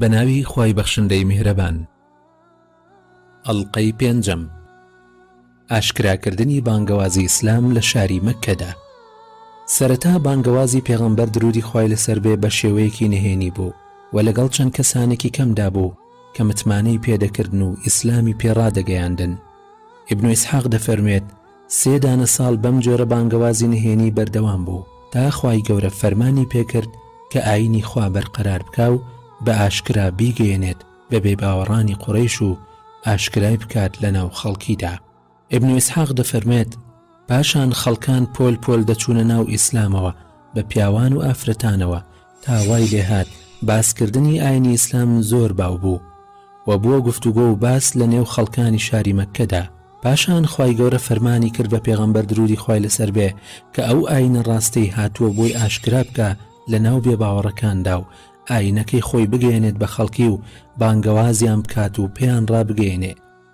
بە ناوی خوای بەخشندەی میهرەبان. ئەڵقەی پێنجەم ئاشکراکردنی بانگەوازی ئیسلام لە شاری مەککەدا سەرەتا بانگەوازی پێغەمبەر درودی خوای لەسەر بێ بە شێوەیەکی نهێنی بوو و لەگەڵ چەند کەسانێکی کەمدا بوو کە متمانەی پێدەکردن و ئیسلامی پێ ڕادەگەیاندن ئیبن ئیسحاق دەفەرموێت سێ دانە ساڵ بەم جۆرە بانگەوازی نهێنی بەردەوام بوو تا خوای گەورە فەرمانی پێکرد کە ئایینی خوا بەرقەرار بکا و بە ئاشکرا بیگەیەنێت بە بێباوەڕانی قوڕەیش و ئاشکرای بکات لە ناو خەڵکیدا. ئیبن ئیسحاق دەفەرموێت، پاشان خەڵکان پۆل پۆل دەچوونە ناو ئیسلامەوە، بە پیاوان و ئافرەتانەوە تا وای لێ هات باس کردنی ئاینی ئیسلام زۆر باو بوو و بووە گفتوگۆ و باس لە نێو خەڵکانی شاری مەککە دا. پاشان خوای گەورە فەرمانی کرد بە پێغەمبەر درودی خوای لە سەر بێ کە ئەو ئاینە ڕاستەی هاتووە بۆی ئاشکرا بکا لە ناو بێ باوەڕەکاندا و ئاینەکەی خۆی بگەیەنێت بە خەڵکی و بانگەوازیان بکات و پێیان ڕابگەیەنێ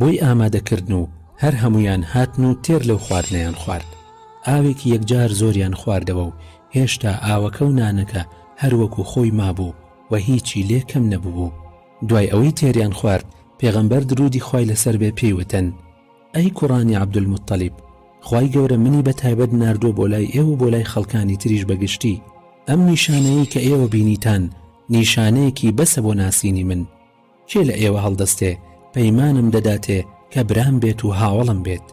بۆی ئامادە کردن و هەر هەموویان هاتن و تێر لەو خواردنەیان خوارد. ئاوێکی یەکجار زۆریان خواردەوە و هێشتا ئاوەکە و نانەکە هەر وەکو خۆی مابوو و هیچی لێ کەم نەببوو. دوای ئەوەی تێریان خوارد، پێغەمبەر درودی خوای لەسەر بێ پێی وتن، ئەی کوڕانی عبدالمطلب، خوای گەورە منی بە تایبەت ناردووە بۆ لای ئێوە و بۆ لای خەڵکانی تریش بە گشتی، ئەم نیشانەیەی کە ئێوە بینیتان نیشانەیەکی بەسە بۆ ناسینی من. کێ لە ئێوە هەڵدەستێ پەیمانم دەداتێ کە برام بێت و هاوەڵم بێت؟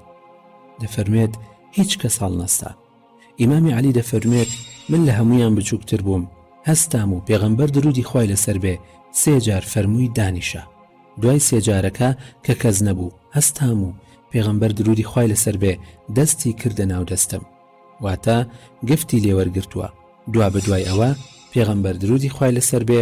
دەفەرموێت، هیچ کەس هەڵنەستا. ئیمامی عەلی دەفەرموێت، من لە هەموویان بچووکتر بووم، هەستام و پێغەمبەر درودی خوای لەسەر بێ سێ جار فەرمووی دانیشە. دوای سێ جارەکە کە کەس نەبوو، هەستام و پێغەمبەر درودی خوای لەسەر بێ دەستی کردە ناو دەستم. واتە گفتی لێوەرگرتووە. دوابەدوای ئەوە پێغەمبەر درودی خوای لەسەر بێ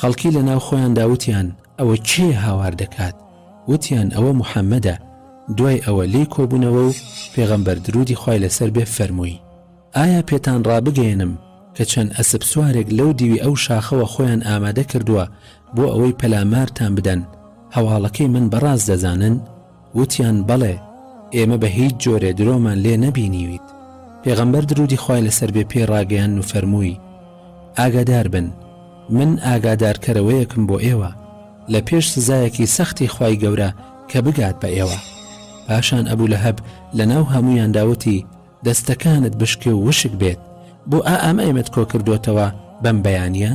خەڵکی لە ناو خۆیاندا وتیان، ئەوە کێیە هاوار دەکات؟ وتیان، ئەوە محەمەدە. دوای ئەوە لێی کۆبوونەوە و پێغەمبەر درودی خوای لەسەر بێ فەرمووی، ئایا پێتان ڕابگەیەنم کە چەند ئەسپ سوارێک لەو دیوی ئەو شاخەوە خۆیان ئامادە کردووە بۆ ئەوەی پەلامارتان بدەن، هەواڵەکەی من بەڕاست دەزانن؟ وتیان، بەڵێ، ئێمە بە هیچ جۆرێ درۆمان لێ نەبینیویت. پێغەمبەر درودی خوای لەسەر بێ پێی ڕاگەیاند و فەرمووی، ئاگادار بن، من ئاگادارکەرەوەیەکم بۆ ئێوە، لە پێش سزایەکی سەختی خوای گەورە کە بگات بە ئێوە. پاشان ئەبو لەهەب لە ناو هەموویاندا وتی، دەستەکانت بشکێ و وشک بێت، بۆ ئائەمە ئێمەت کۆ کردۆتەوە بەم بەیانییە؟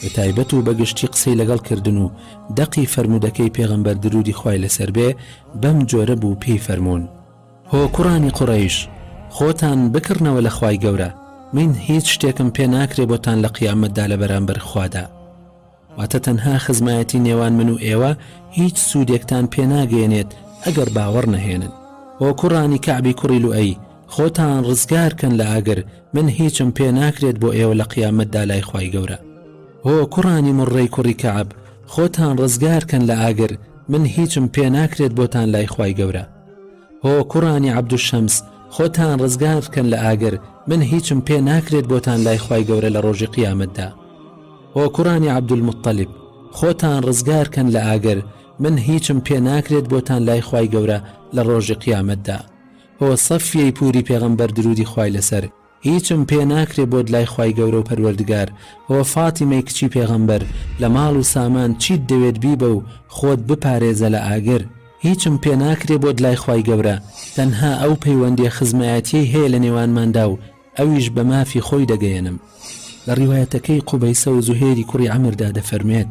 بەتایبەت و بەگشتی قسەی لەگەڵ کردن و دەقی فەرموودەکەی پێغەمبەر دروودی خوای لەسەر بێ بەم جۆرە بوو پێی فەرموون، هۆ کوڕانی قوڕەیش خۆتان بکڕنەوە لە خوای گەورە، من هیچ شتێکم پێ ناکرێ بۆتان لە قیامەتدا لە بەرامبەر خوادا، واتە تەنها خزمایەتی نێوان من و ئێوە هیچ سوودێکتان پێ ناگەیەنێت ئەگەر باوەڕ نەهێنن، هۆ کوڕانی کەعبی کوڕی لوئەی، خۆتان ڕزگار کەن لە ئاگر من هیچم پێ ناکرێت بۆ ئێوە لە قیامەتدا لای خوای گەورە هۆ کوڕانی مڕڕەی کوڕی کەعب خۆتان ڕزگار کەن لە ئاگر من هیچم پێ ناکرێت بۆتان لای خوای گەورە هۆ کوڕانی عبد شەمس خۆتان ڕزگار کەن لە ئاگر من هیچم پێ ناکرێت بۆتان لای خوای گەورە لە ڕۆژی قیامەتدا هۆ کوڕانی عبد المطلب خۆتان ڕزگار کەن لە ئاگر من هیچم پێ ناکرێت بۆتان لای خوای گەورە لە ڕۆژی قیامەتدا هۆ سەفیەی پوری پێغەمبەر درودی خوای لەسەر هیچم پێ ناکرێ بۆت لای خوای گەورەو پەروەردگار هۆ فاتیمەی کچی پێغەمبەر لە ماڵ و سامان چیت دەوێت بیبە و خۆت بپارێزە لە ئاگر هیچم پێ ناکرێ بۆت لای خوای گەورە تەنها ئەو پەیوەندیە خزمایەتیەی هەیە لە نێوانماندا و ئەویش بە مافی خۆی دەگەیەنم. لە ڕیوایەتەکەی قوبەیسە و زوهێری کوڕی عەمردا دەفەرموێت،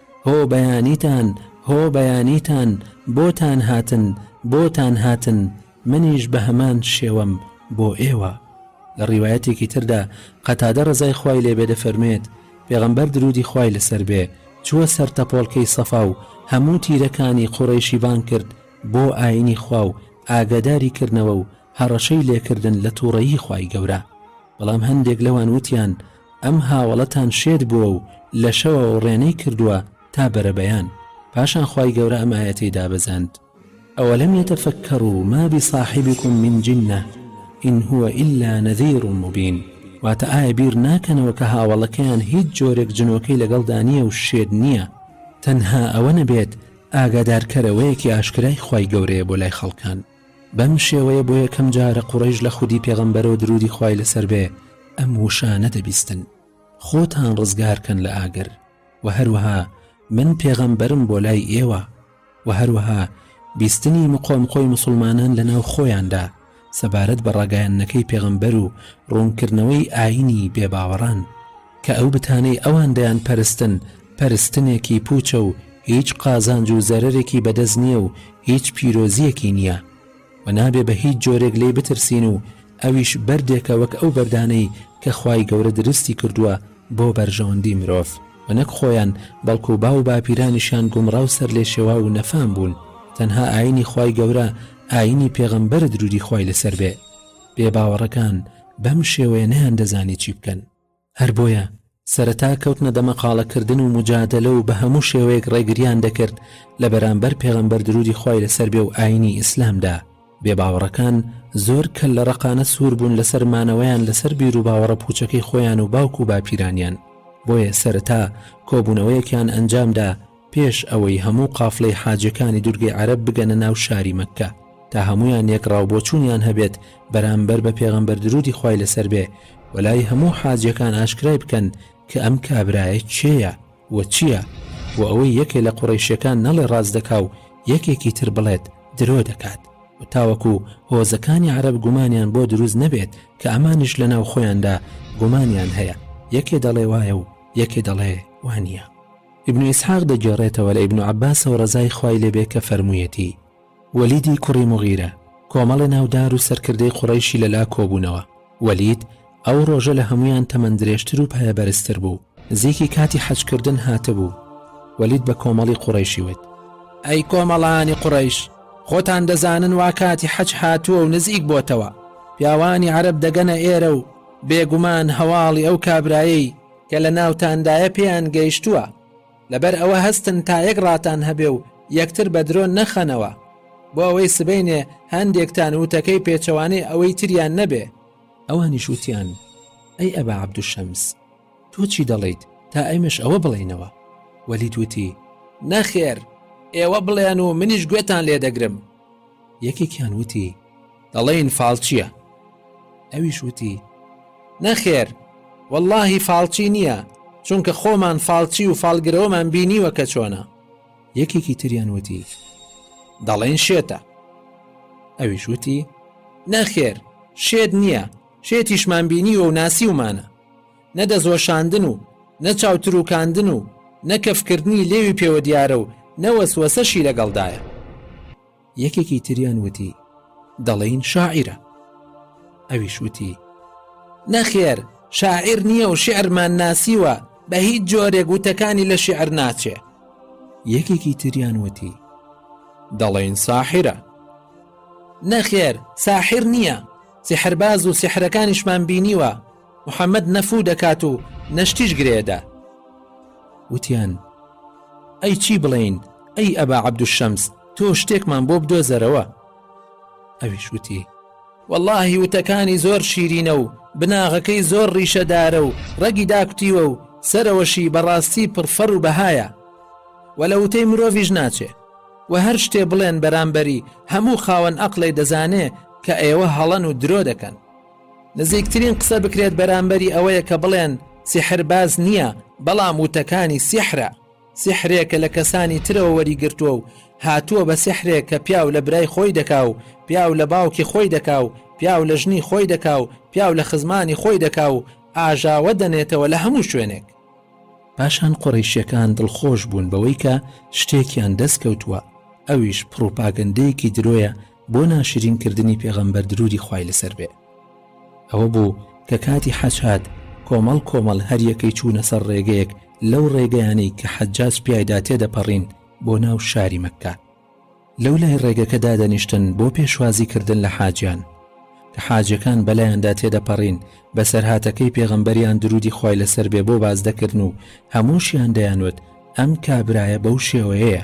هۆ بەیانیتان، هۆ بەیانیتان، بۆتان هاتن، بۆتان هاتن، منیش بە هەمان شێوەم بۆ ئێوە. لە ڕیوایەتێکی تردا قەتادە ڕەزای خوای لێ بێ دەفەرموێت، پێغەمبەر درودی خوای لەسەر بێ چووە سەر تەپۆڵکەی سەفا و هەموو تیرەکانی قوڕەیشی بانگ کرد بۆ ئاینی خوا و ئاگاداری کردنەوە و هەڕەشەی لێ کردن لە توڕەیی خوای گەورە. بەڵام هەندێک لەوان وتیان ئەم هاوەڵەتان شێت بووە و لە شەوەوە ڕێنەی کردووە تا بەرەبەیان، پاشان خوای گەورە ئەم ئایەتەی دابەزاند. ئەوەلەم یەتەفەکەڕو ما بیصاحیبیکم من جنە ان هو الا نذیر مبین، واتە ئایا بیر ناکەنەوە کە هاوەڵەکەیان هیچ جۆرێک جنۆکەی لەگەڵدا نییە و شێت نییە، تەنها ئەوە نەبێت ئاگادارکەرەوەیەکی ئاشکرای خوای گەورەیە بۆ لای خەڵکان. بەم شێوەیە بۆ یەکەم جارە قوڕەیش لە خودی پێغەمبەرەوە دروودی خوای لەسەر بێ ئەم وشانە دەبیستن، خۆتان ڕزگار کەن لە ئاگر، وە هەروەها من پێغەمبەرم بۆ لای ئێوە، وە هەروەها بیستنی مقۆمقۆی موسڵمانان لە ناو خۆیاندا سەبارەت بە ڕاگایاندنەکەی پێغەمبەر و ڕوونکردنەوەی ئایینی بێباوەڕان. کە ئەو بتانەی ئەوان دەیان پەرستن پەرستنێکی پووچە و هیچ قازانج و زەرەرێکی بەدەست نییە و هیچ پیرۆزییەکی نییە و نابێ بە هیچ جۆرێک لێی بترسین و ئەویش بەردێکە وەک ئەو بەردانەی کە خوای گەورە دروستی کردووە بۆ بەرژەوەندی مرۆڤ و نەک خۆیان بەڵکوو باو باپیرانیشیان گومڕا و سەرلێشێواو و نەفام بوون تەنها ئایینی خوای گەورە ئایینی پێغەمبەرە دروودی خوای لەسەر بێ بێباوەڕەکان بەم شێوەیە نەیاندەزانی چی بکەن. هەر بۆیە سەرەتا کەوتنە دەمەقاڵە کردن و موجادەلە و بە هەموو شێوەیەک ڕێگریان دەکرد لە بەرامبەر پێغەمبەر درودی خوای لەسەر بێ و ئاینی ئیسلامدا، بێ باوەڕەکان زۆر کەللە ڕەقانە سوور بوون لەسەر مانەوەیان لەسەر بیر و باوەڕە پوچەکەی خۆیان و باوک و باپیرانیان، بۆیە سەرەتا کۆبوونەوەیەکیان ئەنجامدا پێش ئەوەی هەموو قافلەی حاجەکانی دورگەی عەرەب بگەنە ناو شاری مەککە تا هەموویان یەک ڕاو بۆچوونیان هەبێت بەرامبەر بە پێغەمبەر درودی خوای لەسەر بێ و لای هەموو حاجەکان ئاشکرای بکەن کە ئەم کابرایە کێیە و چیە بۆ ئەوەی یەکێ لە قوڕەیشەکان نەڵێ ڕاست دەکا و یەکێکی تر بڵێت درۆ دەکات و تاوەکو هۆزەکانی عەرەب گومانیان بۆ دروست نەبێت کە ئەمانیش لە ناو خۆیاندا گومانیان هەیە یەکێ دەڵێ وایە و یەکێ دەڵێ وانیە. ئیبن ئیسحاق دەگێڕێتەوە لە ئیبن عەباسەوە ڕەزای خوای لێ بێ کە فەرموویەتی، وەلیدی کوڕی موغیرە، کۆمەڵێ ناودار و سەرکردەی قوڕەیشی لە لا کۆبوونەوە، وەلید ئەو ڕۆژە لە هەموویان تەمەن درێژتر و پایە بەرزتر بوو، نزیکی کاتی حەج کردن هاتبوو، وەلید بە کۆمەڵی قوڕەیشی وت، ئەی کۆمەڵانی قوڕەیش، خۆتان دەزانن وا کاتی حەج هاتووە و نزیک بۆتەوە، پیاوانی عەرەب دەگەنە ئێرە و بێگومان هەواڵی ئەو کابرایەی، کە لە ناوتاندایە پێیان گەیشتووە، لەبەر ئەوە هەستن تا یەک ڕاتان هەبێ و یەکتر بە درۆ نەخەنەوە، بۆ ئەوەی سبەینێ هەندێکتان وتەکەی پێچەوانەی ئەوەی تریان نەبێ. ئەوانیش وتیان، ئەی ئەبا عەبدوشەمس، تۆ چی دەڵێیت تا ئێمەش ئەوە بڵێینەوە؟ وەلید وتی، نەخێر، ئێوە بڵێن و منیش گوێتان لێ دەگرم. یەکێکیان وتی، دەڵێین فاڵچییە. ئەویش وتی، نەخێر، وەڵڵاهی فاڵچی نییە، چونکە خۆمان فاڵچی و فاڵگرەوەمان بینیوە کە چۆنە. یەکێکی تریان وتی، دەڵێن شێتە. ئەویش وتی، نەخێر، شێت نییە، شێتیشمان بینیوە و ناسیومانە. نە دەستوەشاندن و نە چاوترووکاندن و نە کەفکردنی لێوی پێوە دیارە و نە وەسوەسەشی لەگەڵدایە. یەکێکی تریان وتی، دەڵێین شاعیرە. ئەویش وتی، نەخێر، شاعیر نییە و شیعرمان ناسیوە، بە هیچ جۆرێک وتەکانی لە شیعر ناچێ. یەکێکی تریان وتی، دەڵێین ساحیرە. نەخێر، ساحیر نییە، سیحرباز و سیحرەکانیشمان بینیوە، محەمەد نە فوو دەکات و نە شتیش گرێ دە. وتیان، ئەی چی بڵێین، ئەی ئەبا عەبدولشەمس، تۆ شتێکمان بۆ بدۆزەرەوە. ئەویش وتی، وەڵڵاهی وتەکانی زۆر شیرینە و بناغەکەی زۆر ڕیشەدارە و ڕەگی داکوتیوە و سەرەوەشی بە ڕاستی پڕ فەر و بەهایە و لە وتەی مرۆڤیش ناچێ و هەر شتێ بڵێن بەرامبەری هەموو خاوەن ئەقڵێ دەزانێ کە ئێوە هەڵەن و درۆ دەکەن. نزیکترین قسە بکرێت بەرامبەری ئەوەیە کە بڵێن سیحرباز نییە، بەڵام وتەکانی سیحرە، سیحرێکە لە کەسانی ترەوە وەریگرتووە و هاتووە بە سیحرێک کە پیاو لە برای خۆی دەکا و پیاو لە باوکی خۆی دەکا و پیاو لە ژنی خۆی دەکا و پیاو لە خزمانی خۆی دەکا و ئاژاوە دەنێتەوە لە هەموو شوێنێک. پاشان قوڕەیشیەکان دڵخۆش بوون بەوەی کە شتێکیان دەست کەوتووە، ئەویش پڕوپاگەندەیەکی درۆیە، بۆ ناشرین کردنی پێغەمبەر درودی خوای لەسەر بێ ئەوە بوو کە کاتی حەج هات کۆمەڵ کۆمەڵ هەریەکەی چوونە سەر ڕێگەیەک لەو ڕێگەیانەی کە حەجاج پیایدا تێدەپەڕین بۆ ناو شاری مەککە لەو لای ڕێگەکە دادەنیشتن بۆ پێشوازی کردن لە حاجیان کە حاجەکان بەلایاندا تێدەپەڕین بەسەرهاتەکەی پێغەمبەریان درودی خی لەسەر بێ بۆ باز دەکردن و هەمووشیان دەیانوت ئەم کابرایە بەو شێوەیەیە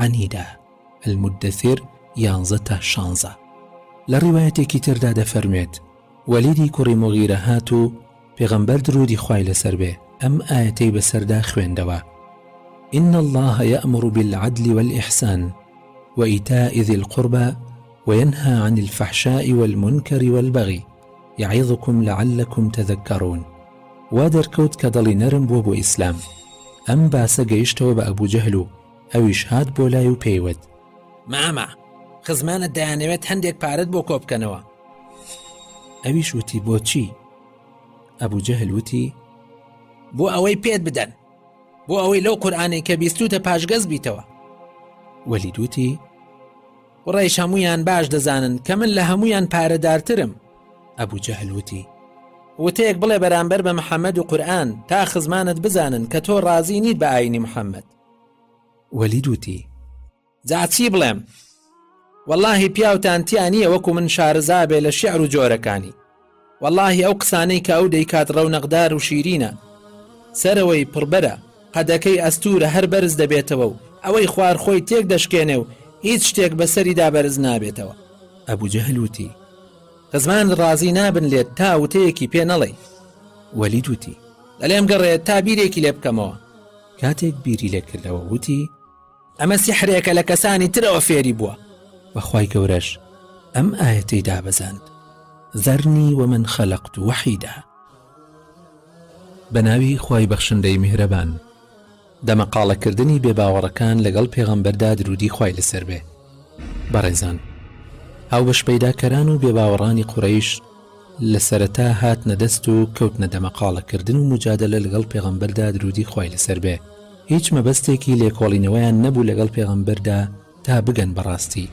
عەنیدە، المدثر، یانزە تا شانزە. لە ڕیوایەتێکی تردا دەفەرموێت، وەلیدی کوڕی موغیرە هات و پێغەمبەر دروودی خوای لەسەر بێ ئەم ئایەتەی بەسەردا خوێندەوە، ان اللە یامر بالعدل والاحسان وایتاء ذی القربی وینهی عن الفحشاء والمنکر والبغی یعظکم لعلکم تذکرون وا دەرکەوت کە دڵی نەرم بووە بۆ ئیسلام ئەم باسە گەیشتەوە بە ئەبوجەهل و ئەویش هات بۆ لای و پێی وت. مامە! خزمانت دەیانەوێت هەندێک پارەت بۆ کۆ بکەنەوە. ئەویش وتی، بۆچی؟ ئەبوو جەهل وتی. بۆ ئەوەی پێت بدەن. بۆ ئەوەی لەو قورئانەی کە بیستووتە پاشگەز بیتەوە. وەلید وتی. قوڕەیش هەموویان باش دەزانن کە من لە هەموویان پارەدارترم. ئەبوو جەهل وتی. وتەیەک بڵێ بەرامبەر بە محەممەد و قورئان تا خزمانت بزانن کە تۆ ڕازی نیت بە ئاینی محەممەد. وەلید وتی، جا چی بڵێم؟ وەڵاهی پیاوتان تیا نییە وەکو من شارەزا بێ لە شیعر و جۆرەکانی. وەڵاهی ئەو قسانەی کە ئەو دەیکات ڕەونەقدار و شیرینە. سەرەوەی پڕبەرە، قەدەکەی ئەستوورە هەر بەرز دەبێتەوە و ئەوەی خوار خۆی تێک دەشکێنێ و هیچ شتێک بە سەریدا بەرز نابێتەوە. ئەبو جەهل وتی، خزمان ڕازی نابن لێت تا وتەیەکی پێ نەڵێی. وەلید وتی، دەلێم گەڕێ تا بیرێکی لێ بکەمەوە. کاتێک بیری لێ کردەوە وتی. ئەمە سیحرێکە لە کەسانی ترەوە فێری بووە. وە خوای گەورەش ئەم ئایەتەی دابەزاند، ذرنی ومن خلقت وحیدا. بە ناوی خوای بەخشندەی میهرەبان. دەمەقاڵە کردنی بێ باوەڕەکان لەگەڵ پێغەمبەردا درودی خوای لەسەر بێ. بەڕێزان. هاوبەش پەیدا کەران و بێ باوەڕانی قوڕەیش. لە سەرەتا هاتنە دەست و کەوتنە دەمەقاڵە کردن و موجادەلە لەگەڵ پێغەمبەردا درودی خوای لەسەر بێ هیچ مەبەستێکی لێکۆڵینەوەیان نەبوو لەگەڵ پێغەمبەردا تا بگەن بە ڕاستی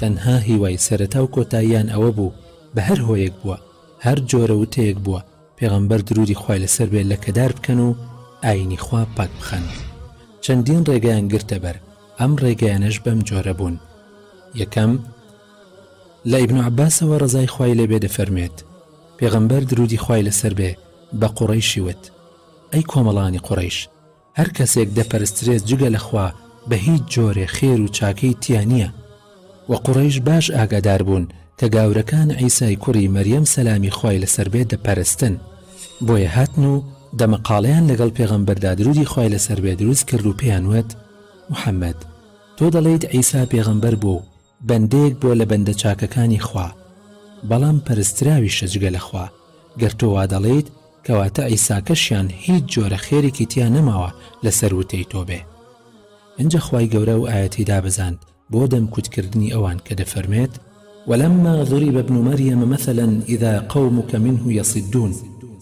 تەنها هیوای سەرەتا و کۆتاییان ئەوە بوو بە هەر هۆیەک بووە هەر جۆرە وتەیەک بووە پێغەمبەر درودی خوای لەسەر بێ لەکەدار بکەن و ئاینی خوا پاک بخەن چەندین ڕێگەیان گرتە بەر ئەم ڕێگەیانەش بەم جۆرە بوون یەکەم لە ئیبن عەباسەوە ڕەزای خوای لێ بێ دەفەرموێت، پێغەمبەر درودی خوای لەسەر بێ بە قوڕەیشی وت، ئەی کۆمەڵانی قوڕەیش، هەر کەسێک دەپەرسترێت جگە لە خوا بە هیچ جۆرێ خێر و چاکەی تیا نیە، وە قوڕەیش باش ئاگادار بوون کە گاورەکان عیسای کوڕی مەریەم سەلامی خوای لەسەر بێ دەپەرستن، بۆیە هاتن و دەمەقاڵێیان لەگەڵ پێغەمبەردا درودی خوای لەسەر بێ دروست کرد و پێیان وت، محمد تۆ دەڵێیت عیسا پێغەمبەر بووە و بەندەیەک بووە لە بەندە چاکەکانی خوا، بەڵام پەرستراویشە جگە لە خوا، گەر تۆ وا دەڵێیت کەواتە عیساکەشیان هیچ جۆرە خێرێکی تیا نەماوە لەسەر وتەی تۆ بێ. ئینجا خوای گەورە ئەو ئایەتەی دابەزاند بۆ دەمکوت کردنی ئەوان کە دەفەرمێت. ولما ضرب ابن مریم مثلا اذا قومک منه یصدون.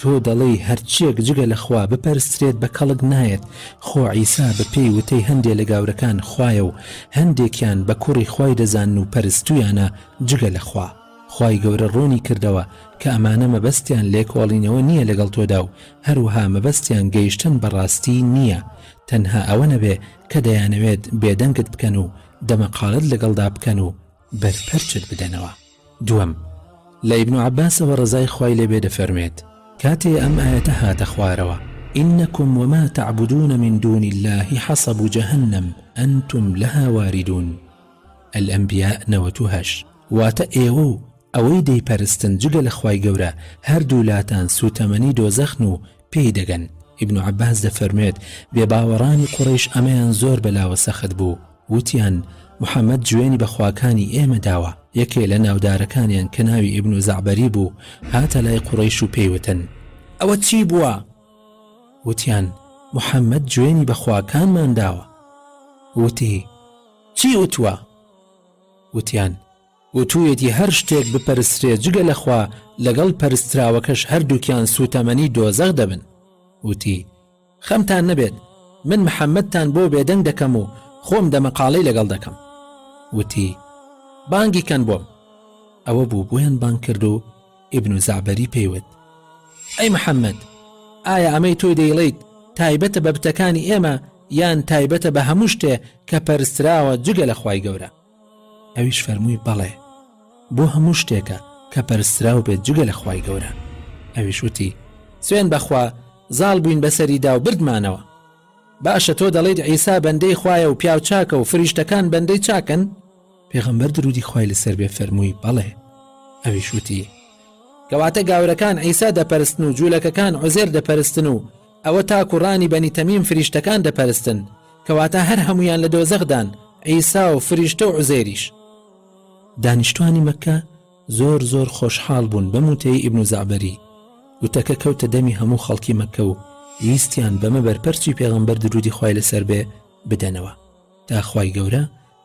تۆ دەڵێی هەرچیەک جگە لە خوا بپەرسترێت بە کەڵک نایەت، خۆ عیسا بە پێی وتەی هەندێ لە گاورەکان خوایە و هەندێکیان بە کوڕی خوای دەزانن و پەرستویانە جگە لە خوا. خوای گەورە ڕوونی کردەوە کە ئەمانە مەبەستیان لێکۆڵینەوە نییە لەگەڵ تۆدا و هەروەها مەبەستیان گەیشتن بە ڕاستی نییە تەنها ئەوە نەبێ کە دەیانەوێت بێدەنگت بکەن و دەمەقاڵێت لەگەڵدا بکەن و بەر پەرچت بدەنەوە. دووەم، لە ئیبن عەباسەوە ڕەزای خوای لێ بێ دەفەرموێت، کاتێ ئەم ئایەتە هاتە خوارەوە، انکم وما تعبدون من دون اللە حصب جهنم انتم لها واردون، الانبیاء نەوەد و هەشت، واتە ئێوە و ئەوەی دەیپەرستن جگە لە خوای گەورە هەردوو لاتان سووتەمەنی دۆزەخن و پێی دەگەن، ئیبن عەباس دەفەرموێت، بێباوەڕانی قوڕەیش ئەمەیان زۆر بەلاوە سەخت بوو، وتیان، محەمەد جوێنی بە خواکانی ئێمە داوە. یەکێ لە ناودارەکانیان کە ناوی ئیبنو زەعبەری بوو، هاتە لای قوڕەیش و پێی وتن، ئەوە چی بووە؟ وتیان، محەمەد جوێنی بە خواکانمان داوە. وتی، چی وتووە؟ وتیان، وتوویەتی هەر شتێک بپەرسترێ جگە لە خوا، لەگەڵ پەرستراوەکەش هەردووکیان سووتەمەنی دۆزەخ دەبن. وتی، خەمتان نەبێت من محەممەدتان بۆ بێدەنگ دەکەم و خۆم دەمەقاڵێی لەگەڵ دەکەم. وتی، بانگی کەن بۆم. ئەوە بوو بۆیان بانگ کرد و ئیبن زەعبەری پێی وت، ئەی محەممەد! ئایا ئەمەی تۆی دەیڵێیت تایبەتە بە بتەکانی ئێمە یان تایبەتە بە هەموو شتێ کە پەرستراوە جگە لە خوای گەورە؟ ئەویش فەرمووی بەڵێ بۆ هەموو شتێکە کە پەرستراو بێت جگە لە خوای گەورە ئەویش وتی سوێن بەخوا زاڵ بووین بەسەریدا و بردمانەوە باشە تۆ دەڵیت عیسا بەندەی خوایە و پیاو چاکە و فریشتەکان بەندەی چاکن پێغەمبەر درودی خوای لەسەر بێ فەرمووی بەڵێ ئەویش وتی کەواتە گاورەکان عیسا دەپەرستن و جوولەکەکان عزێر دەپەرستن و ئەوە تا کوڕانی بەنی تەمیم فریشتەکان دەپەرستن، کەواتە هەر هەموویان لە دۆزەخدان، عیسا و فریشتە و عوزێریش. دانیشتوانی مەککە زۆر زۆر خۆشحاڵ بوون بەم وتەی ئیبن زەعبەری، وتەکە کەوتە دەمی هەموو خەڵکی مەککە و ویستیان بەمە بەرپەرچی پێغەمبەر درودی خوای لەسەر بێ بدەنەوە تا خوای گەورە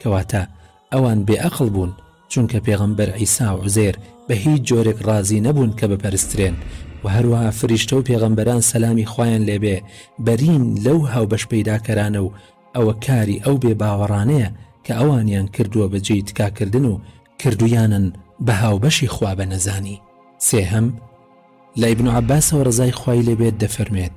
کەواتە ئەوان بێ ئەقڵ بوون چونکە پێغەمبەر عیسا و عوزێر بە هیچ جۆرێک ڕازی نەبوون کە بپەرسترێن وە هەروەها فریشتە و پێغەمبەران سەلامی خوایان لێ بێ بەرین لەو هاوبەش پەیداکەرانە و ئەوە کاری ئەو بێ باوەڕانەیە کە ئەوانیان کردووە بە جێی تکا کردن و کردوویانن بە هاوبەشی خوا بە نەزانی سێهەم لە ابن عباسەوە ڕەزای خوای لێ بێت دەفەرموێت،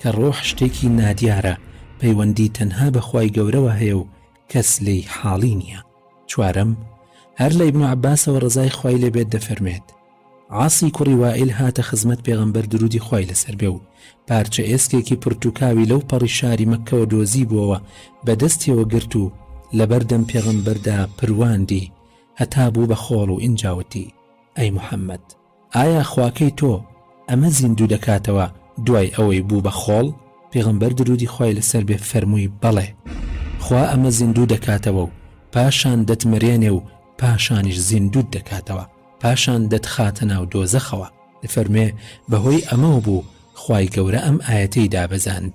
کە ڕۆح شتێکی نادیارە پەیوەندی تەنها بە خوای گەورەوە هەیە و کەس لێی حاڵی نیە چوارەم، هەر لە ابن عباسەوە ڕەزای خوای لێ بێت دەفەرمێت، عاصی کوڕی وائیل هاتە خزمەت پێغەمبەر درودی خوای لەسەر بێ و پارچە ئێسکێکی پرتوکاوی لەو پەڕی شاری مەککەوە دۆزیبوەوە بە دەستیەوە گرت و لەبەر دەم پێغەمبەردا پرواندی هەتا بوو بە خۆڵ و ئینجا وتی، ئەی محمد! ئایا خواکەی تۆ ئەمە زیندوو دەکاتەوە دوای ئەوەی بوو بە خۆڵ؟ پێغەمبەر دروودی خوای لەسەر بێ فەرمووی، بەڵێ، خوا ئەمە زیندوو دەکاتەوە و پاشان دەتمرێنێ و پاشانیش زیندووت دەکاتەوە، پاشان دەتخاتە ناو دۆزەخەوە. دەفەرموێ، بەهۆی ئەمەوە بوو خوای گەورە ئەم ئایەتەی دابەزاند.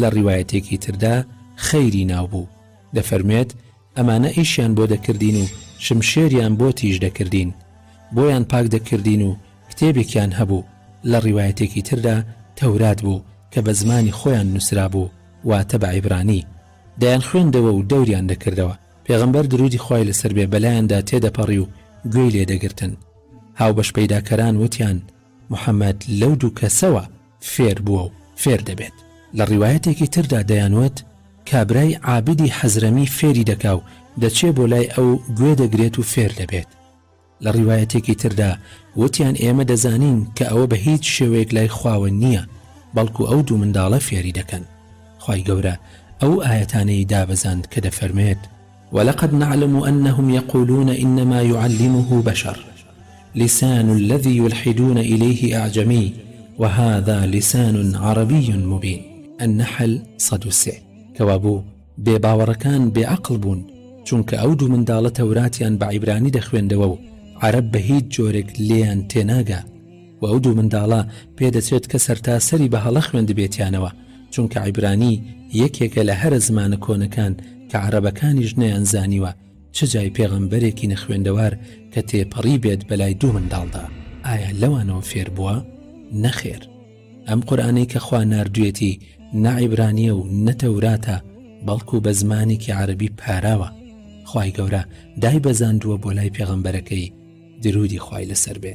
لە ڕیوایەتێکی تردا خەیری ناوبوو، دەفەرموێت، ئەمانە ئیشیان بۆ دەکردین و شمشێریان بۆ تیژ دەکردین، بۆیان پاک دەکردین و کتێبێکیان هەبوو، لە ڕیوایەتێکی تردا تەورات بوو کە بە زمانی خۆیان نووسرابوو، واتە بە عیبرانی. دەیانخوێندەوە و دەوریان دەکردەوە، پێغەمبەر درودی خوای لەسەر بێ بەلایاندا تێدەپەڕی و گوێی لێدەگرتن. هاوبەش پەیداکەران وتیان، محەمەد لەو دوو کەسەوە فێر بووە و فێر دەبێت. لە ڕیوایەتێکی تردا دەیانوت، کابرای عابدی حەزرەمی فێری دەکا و دەچێ بۆ لای ئەو گوێ دەگرێت و فێر دەبێت. لە ڕیوایەتێکی تردا وتیان ئێمە دەزانین کە ئەوە بە هیچ شێوەیەک لای خواوە نییە، بەڵکو ئەو دوو منداڵە فێری دەکەن. خوای گەورە ئەو ئایەتانەی دابەزاند کە دەفەرمێت. ولقد نعلم انهم یقولون انما یعلمه بشر لسان الذی یلحدون الیه اعجمی وهذا لسان عربی مبین. النحل سەد و سێ، کەوابوو بێ باوەڕەکان بێ عەقڵ بوون، چونکە ئەو دوو منداڵە تەوراتیان بە عیبرانی دەخوێندەوە و عەرەب بە هیچ جۆرێک لێیان تێناگا، و ئەو دوو منداڵە پێدەچێت کە سەرتاسەری بە هەڵە خوێندبێتیانەوە، چونکە عیبرانی یەکێکە لە هەرە زمانە کۆنەکان کە عەرەبەکانیش نەیانزانیوە، چ جای پێغەمبەرێکی نەخوێندەوار کە تێپەڕی بێت بەلای دوو منداڵدا، ئایا لەوانەوە فێربووە؟ نەخێر، ئەم قورئانەی کە خوا ناردویەتی نە عیبرانییە و نە تەوراتە، بەڵکو بە زمانێکی عەرەبی پاراوە، خوای گەورە دایبەزاندووە بۆ لای پێغەمبەرەکەی، درودی خوای لەسەر بێ.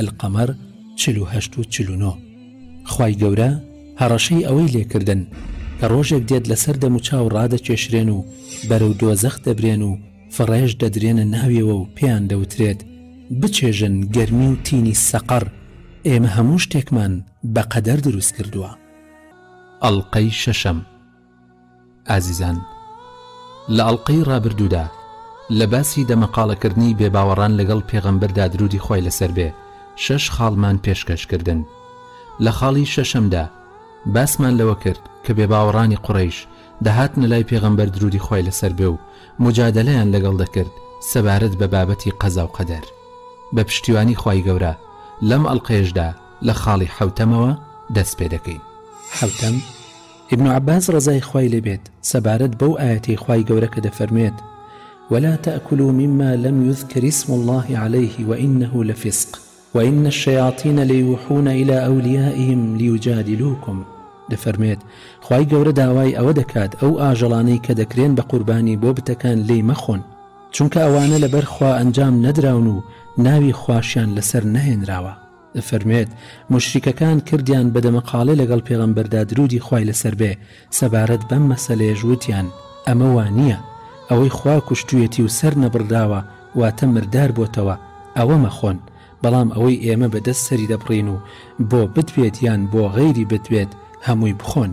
القمر چل و هەشت و چل و نۆ خوای گەورە هەڕەشەی ئەوەی لێکردن کە ڕۆژێک دێت لەسەر دەموچاو ڕادەکێشرێن و بەرەو دۆزەخ دەبرێن و فڕێش دەدرێنە ناویەوە و پێیان دەوترێت بچێژن گەرمی و تینی سەقەڕ ئێمە هەموو شتێکمان بە قەدەر دروست کردووە. ئەڵقەی شەشەم. ئازیزان لە ئەڵقەی ڕابردوودا لە باسی دەمەقاڵەکردنی بێباوەڕان لەگەڵ پێغەمبەردا دروودی خوای لەسەر بێ شەش خاڵمان پێشکەش کردن لە خاڵی شەشەمدا باسمان لەوە کرد کە بێباوەڕانی قوڕەیش دەهاتنە لای پێغەمبەر دروودی خوای لەسەر بێ و موجادەلەیان لەگەڵ دەکرد سەبارەت بە بابەتی قەزا و قەدەر بە پشتیوانی خوای گەورە لەم ئەڵقەیەشدا لە خاڵی حەوتەمەوە دەست پێ دەکەین حەوتەم ابن عباس ڕەزای خوای لێ بێت سەبارەت بەو ئایەتەی خوای گەورە کە دەفەرموێت، ولا تاکلوا مما لم یذکر اسم اللە علیه وانه لفسق وان الشیاطین لیوحون الی اولیایهم لیجادلوکم، دەفەرموێت، خوای گەورە داوای ئەوە دەکات ئەو ئاژەڵانەی کە دەکرێن بە قوربانی بۆ بتەکان لێی مەخۆن، چونکە ئەوانە لەبەر خوا ئەنجام نەدراون و ناوی خواشیان لەسەر نەهێنراوە. دەفەرموێت، موشریکەکان کردیان بە دەمەقاڵێ لەگەڵ پێغەمبەردا دروودی خوای لەسەر بێ، سەبارەت بەم مەسەلەیەش وتیان، ئەمە وانییە، ئەوەی خوا کوشتوویەتی و سەر نەبڕراوە واتە مردار بۆتەوە، ئەوە مەخۆن، بەڵام ئەوەی ئێمە بە دەست سەری دەبڕین و بۆ بت بێت یان بۆ غەیری بت بێت هەمووی بخۆن.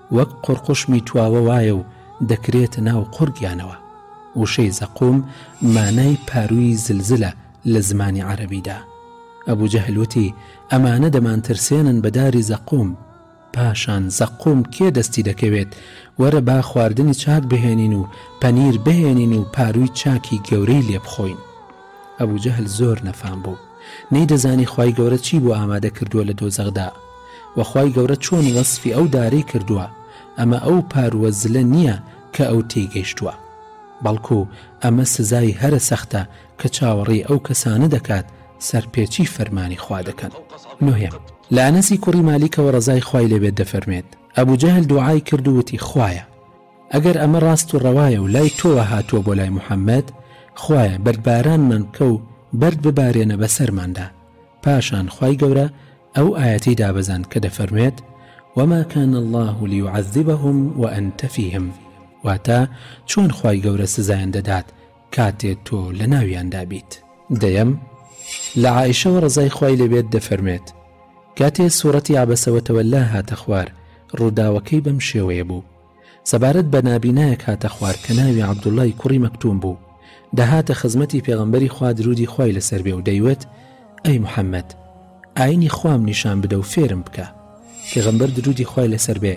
وەک قوڕقوشمی تواوە وایە و دەکرێتە ناو قوڕگیانەوە. وشەی زەقوم مانای پارووی زلزلە لە زمانی عەرەبیدا. ئەبو جەهل وتی، ئەمانە دەمانترسێنن بە داری زەقوم. پاشان زەقوم کێ دەستی دەکەوێت، وەرە با خواردنی چاک بهێنین و پەنیر بهێنین و پارووی چاکی گەورەی لێ بخۆین. ئەبو جەهل زۆر نەفام بوو نەیدەزانی خوای گەورە چی بۆ ئامادە کردووە لە دۆزەخدا وە خوای گەورە چۆن وەسفی ئەو دارەی کردووە ئەمە ئەو پارووە زلە نیە کە ئەو تێی گەیشتووە بەڵکو ئەمە سزای هەرە سەختە کە چاوەڕێی ئەو کەسانە دەکات سەرپێچی فەرمانی خوا دەکەن نۆهێم لە ئەنەسی کوڕی مالیکەوە ڕەزای خوای لێبێت دەفەرمێت ئەبو جەهل دوعای کرد و وتی خوایە ئەگەر ئەمە ڕاست و ڕەوایە و لای تۆوە هاتووە بۆ لای محەممەد، خوایە بەردبارانمان بکە و بەرد ببارێنە بەسەرماندا، پاشان خوای گەورە ئەو ئایەتەی دابەزاند کە دەفەرموێت، وما کان اللە لیعذبهم وانت فیهم، واتە، چۆن خوای گەورە سزایان دەدات کاتێ تۆ لە ناویاندا بیت. دەیەم، لە عائیشەوە ڕەزای خوای لێ بێت دەفەرمێت، کاتێ سوڕەتی عەبەسە وەتەوەلا هاتە خوار ڕووداوەکەی بەم شێوەیە بوو، سەبارەت بە نابینایەک هاتە خوار کە ناوی عەبدوڵڵای کوڕی مەکتوم بوو، دەهاتە خزمەتی پێغەمبەری خوا درودی خوای لەسەر بێ و دەیوت، ئەی محەممەد! ئاینی خوام نیشان بدە و فێرم بکە. پێغەمبەر درودی خوای لەسەر بێ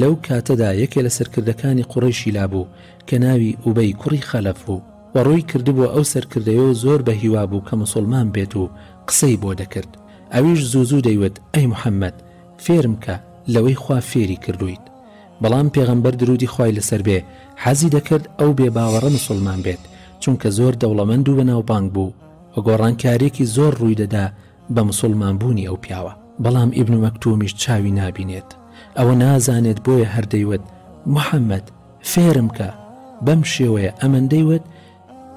لەو کاتەدا یەکێ لە سەرکردەکانی قوڕەیشی لابوو، کە ناوی ئوبەی کوڕی خەلەف بوو و ڕووی کردبووە ئەو سەرکردەیە و زۆر بە هیوا بوو کە موسوڵمان بێت و قسەی بۆ دەکرد، ئەویش زوو زوو دەیوت، ئەی محەممەد! فێرم کە لەوەی خوا فێری کردوویت. بەڵام پێغەمبەر درودی خوای لەسەر بێ حەزی دەکرد ئەو بێ باوەڕە موسوڵمان بێت، چونکە زۆر دەوڵەمەند و بەناوبانگ بوو و گۆڕانکاریەکی زۆر ڕووی دەدا بە موسوڵمان بوونی ئەو پیاوە. بەڵام ئیبن مەکتومیش چاوی نابینێت ئەوە نازانێت بۆیە هەر دەیوت، محەممەد! فێرم کە، بەم شێوەیە ئەمن دەیوت،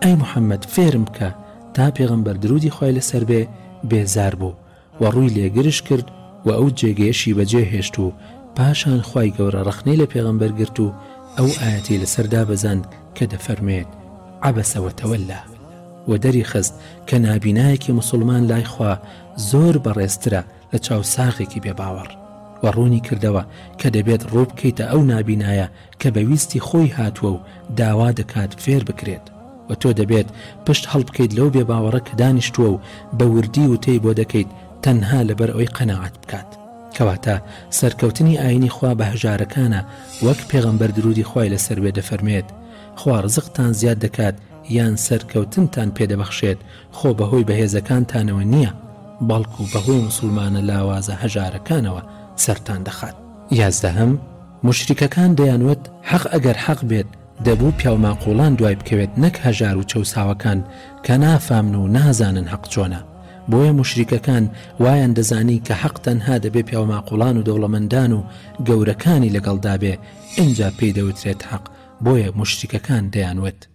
ئەی محەمەد فێرم بکە، تا پێغەمبەر درودی خوای لەسەر بێ بێزار بوو و ڕووی لێ گرژ کرد و ئەو جێگەیەشی بەجێ هێشت و پاشان خوای گەورە ڕەخنەی لە پێغەمبەر گرت و ئەو ئایەتەی لەسەر دابەزاند کە دەفەرموێت عەبەسە وەتەوەلا و دەری خست کە نابینایەکی موسڵمان لای خوا زۆر بەڕێزترە لە چاوساغێکی بێ باوەڕ وە ڕوونی کردەوە کە دەبێت ڕوو بکەیتە ئەو نابینایە کە بە ویستی خۆی هاتووە و داوا دەکات فێر بکرێت و تۆ دەبێت پشت هەڵبکەیت لەو بێ باوەڕە کە دانیشتووە و بە وردی وتەی بۆ دەکەیت تەنها لەبەر ئەوی قەناعەت بکات کەواتە سەرکەوتنی ئاینی خوا بە هەژارەکانە وەک پێغەمبەر درودی خوای لەسەر بێ دەفەرمێت خوا ڕزقتان زیاد دەکات یان سەرکەوتنتان پێ دەبەخشێت خۆ بەهۆی بەهێزەکانتانەوە نییە، بەڵکو بەهۆی موسڵمانە لاوازە هەژارەکانەوە سەرتان دەخات. یازدەهەم، موشریکەکان دەیانوت، حەق ئەگەر حەق بێت، دەبوو پیاوماقوڵان دوای بکەوێت نەک هەژار و چەوساوەکان کە نافامن و نازانن حەق چۆنە، بۆیە موشریکەکان وایان دەزانی کە حەق تەنها دەبێ پیاوماقوڵان و دەوڵەمەندان و گەورەکانی لەگەڵدا بێ ئینجا پێی دەوترێت حەق، بۆیە موشریکەکان دەیانوت.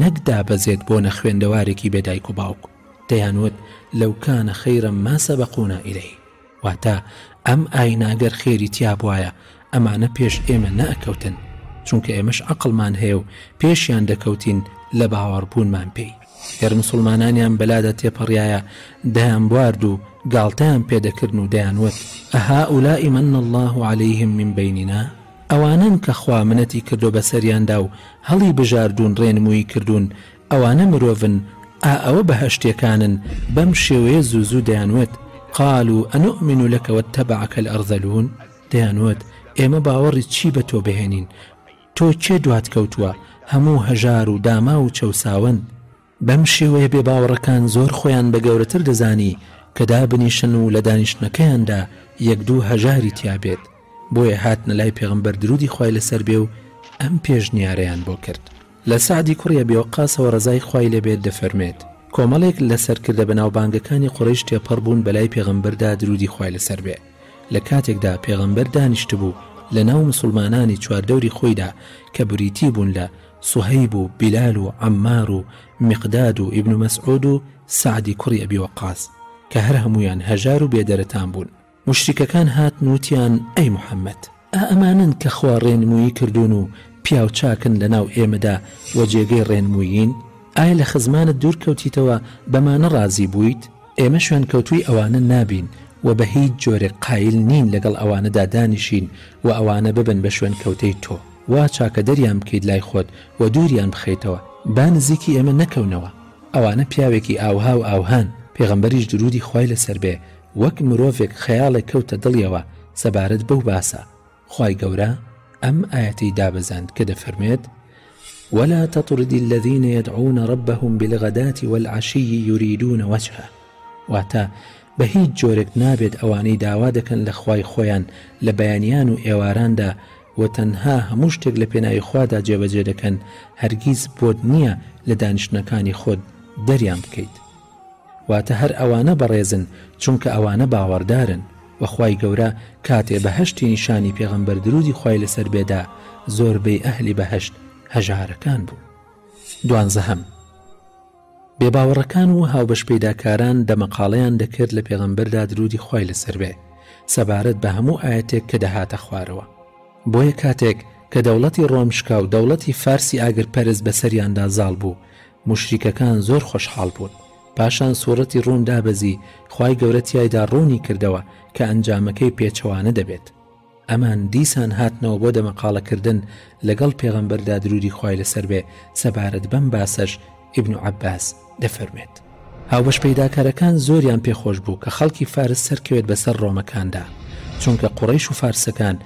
نەک دابەزێت بۆ نەخوێندەوارێکی بێ دایک و باوک، دەیانوت لو کان خیرا ما سبقونا الیه، واتە ئەم ئاینە گەر خێری تیابوایە ئەمانە پێش ئێمە نەئەکەوتن، چونکە ئێمەش عەقڵمان هەیە و پێشیان دەکەوتین لە باوەڕبوونمان پێی، گەر موسڵمانانیان بەلادا تێپەڕیایە دەیانبوارد و گاڵتەیان پێدەکردن و دەیانوت، اهؤلاء من اللە علیهم من بیننا؟ ئەوانەن کە خوا منەتی کردوە بەسەریاندا و هەڵی بژاردون ڕێنموویی کردون ئەوانە مرۆڤن ئا ئەوە بەهەشتێکانن بەم شێوەیە زوو زوو دەیان وت قالوا انومن لک واتبعک الارذلون دەیان وت ئێمە باوەڕی چی بە تۆ بهێنین تۆ کێ دوات کەوتوە هەموو هەژار و داماو و چەوساون بەم شێوەیە بێباوەڕەکان زۆر خۆیان بە گەورەتر دەزانی کە دابنیشن و لە دانیشتنەکەیاندا یەک دوو هەژاری تیا بێت، بۆیە هاتنە لای پێغەمبەر دروودی خوای لەسەر بێ و ئەم پێشنیارەیان بۆ کرد. لە سەعدی کوڕی ئەبی وەقاسەوە ڕەزای خوای لێ بێت دەفەرموێت، کۆمەڵێک لە سەرکردە بەناوبانگەکانی قوڕەیش تێپەڕ بوون بە لای پێغەمبەردا دروودی خوای لەسەر بێ لە کاتێکدا پێغەمبەر دانیشتبوو لە ناو مسوڵمانانی چواردەوری خۆیدا کە بریتی بوون لە سوهەیب و بیلال و عەممار و میقداد و ئیبن مەسعود و سەعدی کوڕی ئەبی وەقاس کە هەر هەموویان هەژار و بێ دەرەتان بوون. موشریکەکان هاتن وتیان، ئەی محەممەد! ئا ئەمانەن کە خوا ڕێنموویی کردوون و پیاو چاکن لە ناو ئێمەدا و جێگەی ڕێنموویین؟ ئایا لە خزمانت دوور کەوتیتەوە بەمانە ڕازی بوویت؟ ئێمە شوێنکەوتووی ئەوانە نابین و بە هیچ جۆرێک قایل نین لەگەڵ ئەوانەدا دانیشین و ئەوانە ببن بە شوێنکەوتەی تۆ. وا چاکەدەریان بکەیت لای خۆت و دووریان بخەیتەوە، با نزیکی ئێمە نەکەونەوە، ئەوانە پیاوێکی ئاوها و ئاوهان، پێغەمبەریش دروودی خوای لەسەر بێ وەک مرۆڤێک خەیاڵێک کەوتە دڵیەوە سەبارەت بەو باسە، خوای گەورە ئەم ئایەتەی دابەزاند کە دەفەرموێت، ولا تطرد الذین یدعون ربهم بالغداة والعشی یریدون وجهە، واتە، بە هیچ جۆرێک نابێت ئەوانەی داوا دەکەن لە خوای خۆیان لە بەیانیان و ئێواراندا و تەنها هەموو شتێک لە پێناوی خوادا جێبەجێ دەکەن، هەرگیز بۆت نییە لە دانیشتنەکانی خۆت دەریان بکەیت. واتە هەر ئەوانە بەڕێزن چونکە ئەوانە باوەڕدارن، وە خوای گەورە کاتێ بەهەشتی نیشانی پێغەمبەر درودی خوای لەسەر بێ دا زۆربەی ئەهلی بەهەشت هەژارەکان بوون. دوانزەهەم. بێباوەڕەکان و هاوبەش پەیداکاران دەمەقاڵێیان دەکرد لە پێغەمبەردا دروودی خوای لەسەر بێ سەبارەت بە هەموو ئایەتێک کە دەهاتە خوارەوە بۆیە کاتێک کە دەوڵەتی ڕۆم شکا و دەوڵەتی فارسی ئاگرپەرست بەسەریاندا زاڵ بوو موشریکەکان زۆر خۆشحاڵ بوون پاشان سوورەتی ڕوون دابەزی خوای گەورە تیایدا ڕوونی کردەوە کە ئەنجامەکەی پێچەوانە دەبێت ئەمان دیسان هاتنەوە بۆ دەمەقاڵەکردن لەگەڵ پێغەمبەردا درودی خوای لەسەر بێ، سەبارەت بەم باسەش ئیبن عەباس دەفەرموێت. هاوبەش پەیداکەرەکان زۆریان پێ خۆش بوو کە خەڵکی فارس سەرکەوێت بەسەر ڕۆمەکاندا، چونکە قوڕەیش و فارسەکان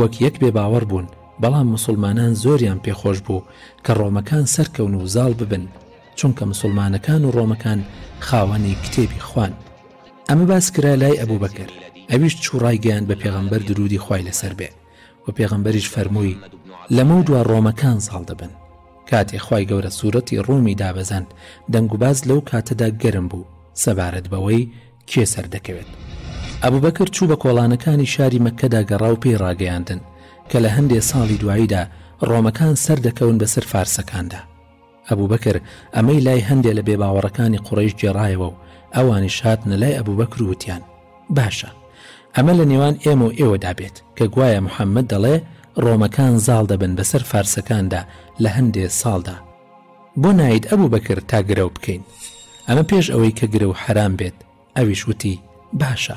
وەک یەک بێ باوەڕ بوون، بەڵام موسڵمانان زۆریان پێ خۆش بوو کە ڕۆمەکان سەرکەون و زاڵ ببن، چونکە موسڵمانەکان و ڕۆمەکان خاوەنی کتێبی خوان. ئەمە باس کرا لای ئەبوبەکر ئەویش چوو ڕایگەیاند بە پێغەمبەر درودی خوای لەسەر بێ و پێغەمبەریش فەرمووی لەمەو دوا ڕۆمەکان زاڵ دەبن کاتێ خوای گەورە سوورەتی ڕوومی دابەزاند دەنگوباز لەو کاتەدا گەرم بوو سەبارەت بەوەی کێ سەردەکەوێت ئەبوبەکر چوو بە کۆڵانەکانی شاری مەککەدا گەڕا و پێی ڕاگەیاندن کە لە هەندێ ساڵی دواییدا ڕۆمەکان سەردەکەون بەسەر فارسەکاندا ئەبوبەکر ئەمەی لای هەندێ لە بێباوەڕەکانی قوڕەیش گێڕایەوە و ئەوانیش هاتنە لای ئەبوبەکر و وتیان، باشە ئەمە لە نێوان ئێمە و ئێوەدا بێت، کە گوایە محەممەد دەڵێ ڕۆمەکان زاڵ دەبن بەسەر فارسەکاندا لە هەندێ ساڵدا، بۆ نایت ئەبوبەکر تا گرەو بکەین؟ ئەمە پێش ئەوەی کە گرەو حەرام بێت. ئەویش وتی، باشە.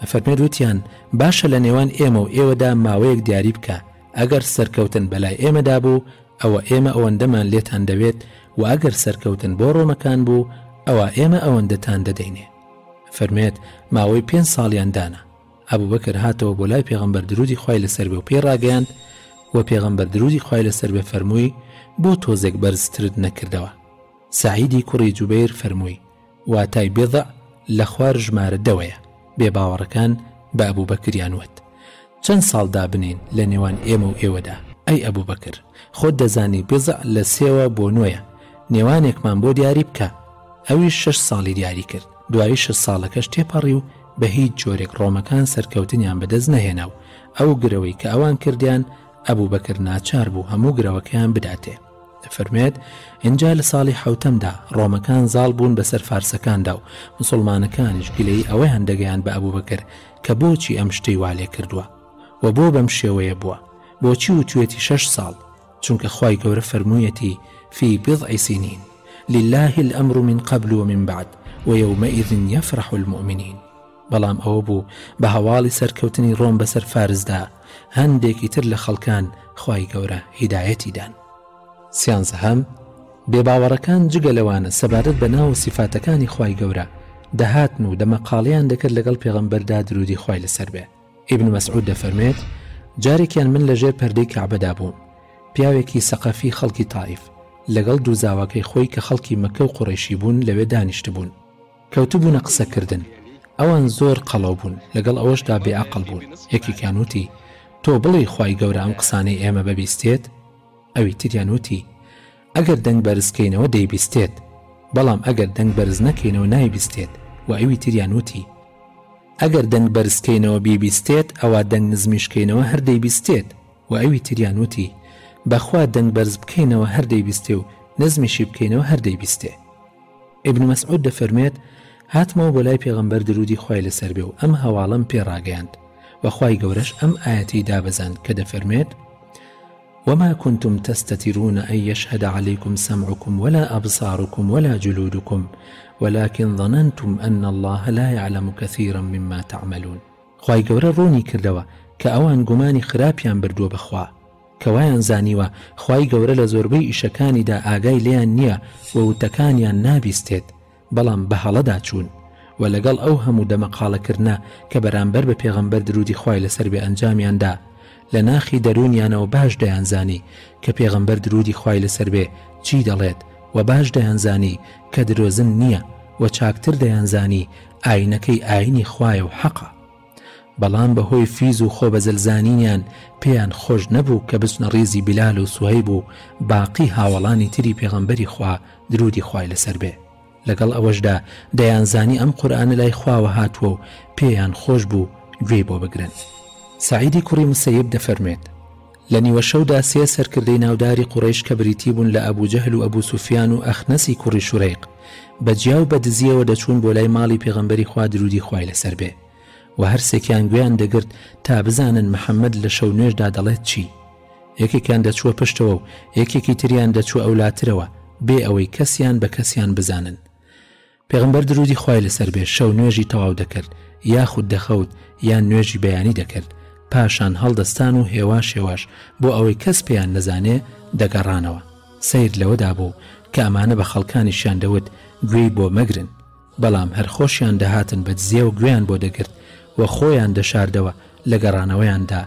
ئەفەرمێت وتیان، باشە لە نێوان ئێمە و ئێوەدا ماوەیەک دیاری بکە، ئەگەر سەرکەوتن بە لای ئێمەدا بوو، ئەوە ئێمە ئەوەندەمان لێتان دەوێت و ئەگەر سەرکەوتن بۆ ڕۆمەکان بوو، ئەوا ئێمە ئەوەندەتان دەدەینێ. ئەفەرمێت، ماوەی پێنج ساڵیان دانا. ئەبوبەکر هاتەوە بۆ لای پێغەمبەر درودی خوای لەسەر بێ و پێی ڕاگەیاند و پێغەمبەر درودی خوای لەسەر بێ فەرمووی، بۆ تۆزێک بەرزترت نەکردەوە؟ سەعیدی کوڕی جوبەیر فەرمووی، واتای بضع لە خوار ژمارە دەوەیە، بێ باوەڕەکان بە ئەبوبەکریان وت، چەند ساڵ دابنێین لە نێوان ئێمە و ئێوەدا، ئەی ئەبوبەکر خۆت دەزانی بضع لە سێوە بۆ نۆیە، نێوانێکمان بۆ دیاری بکە، ئەویش شەش ساڵی دیاری کرد، دوایی شەش ساڵەکەش تێپەڕی و بە هیچ جۆرێک ڕۆمەکان سەرکەوتنیان بەدەست نەهێنا و ئەو گرەوەی کە ئەوان کردیان، ئەبوبەکر ناچار بوو هەموو گرەوەکەیان بداتێ. دەفەرمێت، ئینجا لە ساڵی حەوتەمدا، ڕۆمەکان زاڵ بوون بەسەر فارسەکاندا و موسڵمانەکانیش گلەیی ئەوەیان دەگەیاند بە ئەبوبەکر کە بۆچی ئەم شتەی وا لێ کردووە و بۆ بەم شێوەیە بووە، بۆچی وتوویەتی شەش ساڵ؟ چونکە خوای گەورە فەرموویەتی، فی بضع سنین، للە الامر من قبل ومن بعد ویومئذ یفرح المومنین. بەڵام ئەوە بوو بە هەواڵی سەرکەوتنی ڕۆم بەسەر فارسدا، هەندێکی تر لە خەڵکان خوای گەورە هیدایەتی دان. سیانزەهەم، بێباوەڕەکان جگە لەوانە سەبارەت بە ناو و سیفاتەکانی خوای گەورە، دەهاتن و دەمەقاڵێیان دەکرد لەگەڵ پێغەمبەردا درودی خوای لەسەر بێ، ئیبن مەسعود دەفەرموێت، جارێکیان من لە ژێر پەردەی کەعبەدا بووم، پیاوێکی سەقەفی خەڵکی تائیف، لەگەڵ دوو زاواکەی خۆی کە خەڵکی مەککە و قوڕەیشی بوون لەوێ دانیشتبوون، کەوتبوونە قسە کردن ئەوان زۆر قەڵەو بوون لەگەڵ ئەوەشدا بێ ئەقڵ بوون یەکێکیان وتی تۆ بڵێی خوای گەورە ئەم قسانەی ئێمە بەبیستێت ئەوی تریان وتی ئەگەر دەنگ بەرزکەینەوە دەیبیستێت بەڵام ئەگەر دەنگ بەرز نەکەینەوە نایبیستێت و ئەوی تریان وتی ئەگەر دەنگ بەرزکەینەوە بیبیستێت ئەوە دەنگ نزمیشکەینەوە هەر دەیبیستێت و ئەوی تریان وتی بەخوا دەنگ بەرز بکەینەوە هەر دەیبیستێ و نزمیشی بکەینەوە هەر دەیبیستێ ئیبن مەسعود دەفەرموێت، هاتمەوە بۆ لای پێغەمبەر درودی خوای لەسەر بێ و ئەم هەواڵەم پێ ڕاگەیاند، وە خوای گەورەش ئەم ئایەتەی دابەزاند کە دەفەرموێت، وما کنتم تستترون ان یشهد علیکم سمعکم ولا ابصارکم ولا جلودکم ولکن ظننتم ان الله لا یعلم کثیرا مما تعملون خوای گەورە ڕوونی کردەوە کە ئەوان گومانی خراپیان بردووە بەخوا، کە وایان زانیوە خوای گەورە لە زۆربەی ئیشەکانیدا ئاگای لێیان نییە و وتەکانیان نابیستێت، بەڵام بە هەڵەدا چوون، وە لەگەڵ ئەو هەموو دەمەقاڵەکردنە کە بەرامبەر بە پێغەمبەر درودی خوای لەسەر بێ ئەنجامیان دا، لە ناخی دەروونیانەوە باش دەیانزانی کە پێغەمبەر درودی خوای لەسەر بێ چی دەڵێت وە باش دەیانزانی کە درۆزن نییە وە چاکتر دەیانزانی ئاینەکەی ئاینی خوایە و حەقە. بەڵام بەهۆی فیز و خۆ بەزل زانینیان پێیان خۆش نەبوو کە بچنە ڕیزی بیلال و سوهەیب و باقی هاوەڵانی تری پێغەمبەری خوا درودی خوای لەسەر بێ لەگەڵ ئەوەشدا دەیانزانی ئەم قورئانە لای خواوە هاتووە و پێیان خۆش بوو گوێی بۆ بگرن سەعیدی کوڕی مسەیب دەفەرموێت، لە نیوەشەودا سێ سەرکردەی ناوداری قوڕەیش کە بریتی بوون لە ئەبو جەهل و ئەبو سوفیان و ئەخنەسی کوڕی شورەیق بە جیا و بە دزییەوە دەچوون بۆ لای ماڵی پێغەمبەری خوا دروودی خوای لەسەر بێ و هەر سێکیان گوێیان دەگرت تا بزانن محەممەد لە شەو نوێژدا دەڵێت چی یەکێکیان دەچووە پشتەوە و یەکێکی تریان دەچووە ئەولاترەوە بێ ئەوەی کەسیان بە کەسیان بزانن پێغەمبەر درودی خوای لەسەر بێ شەو نوێژی تەواو دەکرد یاخود دەخەوت یان نوێژی بەیانی دەکرد پاشان هەڵدەستان و هێواش هێواش بۆ ئەوەی کەس پێیان نەزانێ دەگەڕانەوە سیر لەوەدا بوو کە ئەمانە بە خەڵکانیشیان دەوت گوێی بۆ مەگرن بەڵام هەر خۆشیان دەهاتن بە دزێ و گوێیان بۆ دەگرت و خۆیان دەشاردەوە لە گەڕانەوەیاندا